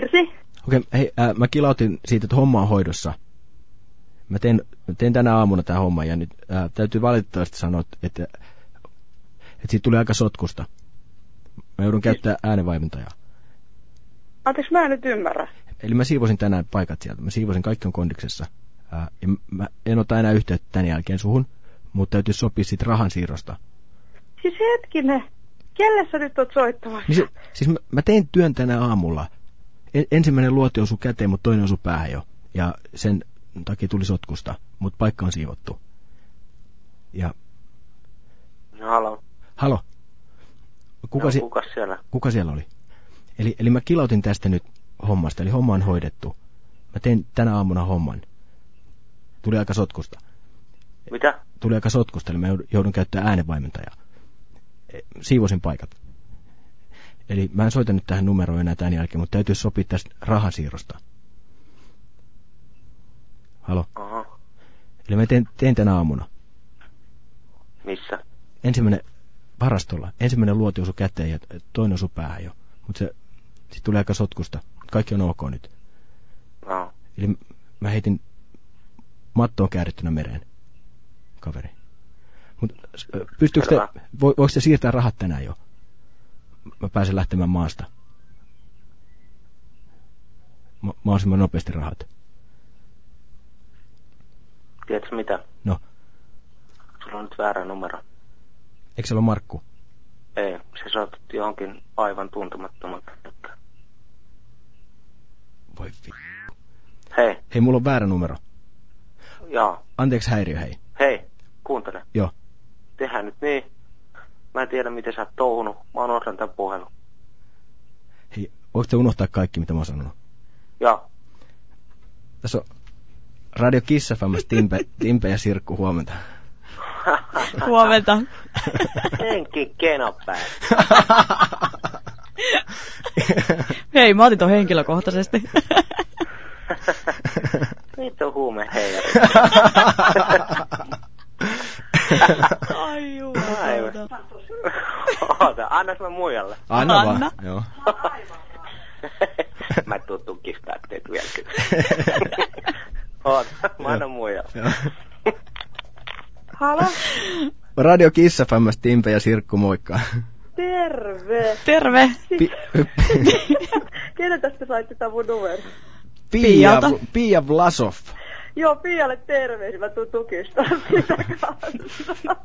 Kirsi. Okei, hei, äh, mä kilautin siitä, että homma on hoidossa. Mä teen, teen tänä aamuna tämä homma ja nyt äh, täytyy valitettavasti sanoa, että, että siitä tuli aika sotkusta. Mä joudun käyttää äänenvaimentajaa. Anteeksi, mä en nyt ymmärrä. Eli mä siivosin tänään paikat sieltä. Mä siivosin, kaikki on kondiksessa. Ää, ja mä en ota enää yhteyttä tämän jälkeen suhun, mutta täytyy sopia siitä rahan siirrosta. Siis hetkinen, kelle sä nyt oot soittamassa? Niin se, siis mä, mä tein työn tänä aamulla. En, ensimmäinen luoti osui käteen, mutta toinen osui päähän jo. Ja sen takia tuli sotkusta, mutta paikka on siivottu. Ja... No, halo. Halo. Kuka, no, si- kuka siellä? Kuka siellä oli? Eli, eli mä kilautin tästä nyt hommasta, eli homma on hoidettu. Mä tein tänä aamuna homman. Tuli aika sotkusta. Mitä? Tuli aika sotkusta, eli mä joudun käyttämään äänenvaimentajaa. E, siivosin paikat. Eli mä en soita nyt tähän numeroon enää tämän jälkeen, mutta täytyy sopia tästä rahasiirrosta. Halo? Aha. Eli mä tein, tein tänä aamuna. Missä? Ensimmäinen varastolla. Ensimmäinen luoti osui käteen ja toinen osui päähän jo. Mutta se sitten tuli aika sotkusta. Kaikki on ok nyt. No. Eli mä heitin mattoon käärittynä mereen, kaveri. Mut pystyykö te, vo, voiko te siirtää rahat tänään jo? Mä pääsen lähtemään maasta. Ma, mahdollisimman nopeasti rahat. Tiedätkö mitä? No. Sulla on nyt väärä numero. Eikö se ole Markku? Ei, se soitat johonkin aivan tuntemattoman. Voi vi... Hei. Hei, mulla on väärä numero. Joo. Anteeksi häiriö, hei. Hei, kuuntele. Joo. Tehdään nyt niin. Mä en tiedä, miten sä oot touhunut. Mä unohdan tämän puhelun. Hei, voiko te unohtaa kaikki, mitä mä oon sanonut? Joo. Tässä on Radio Kiss FMS, Timpe, Timpe ja Sirkku, huomenta. Huomenta. Henki Kenopäin. Hei, mä otin ton henkilökohtaisesti. Vittu huume heijari. Ai jumalauta. Annas mä muijalle. Anna, Anna. vaan. Joo. mä tuun tukistaa teet vielä kyllä. Oota, mä annan muijalle. Joo. Halo? Radio Kiss FMS, Timpe ja Sirkku, moikka. Terve. Terve. Pi, Kenen tästä saitte tämän mun numero? Pia, Pialta. Pia Vlasov. Joo, Pialle terveisiä, mä tuun tukistaa sitä kanssa.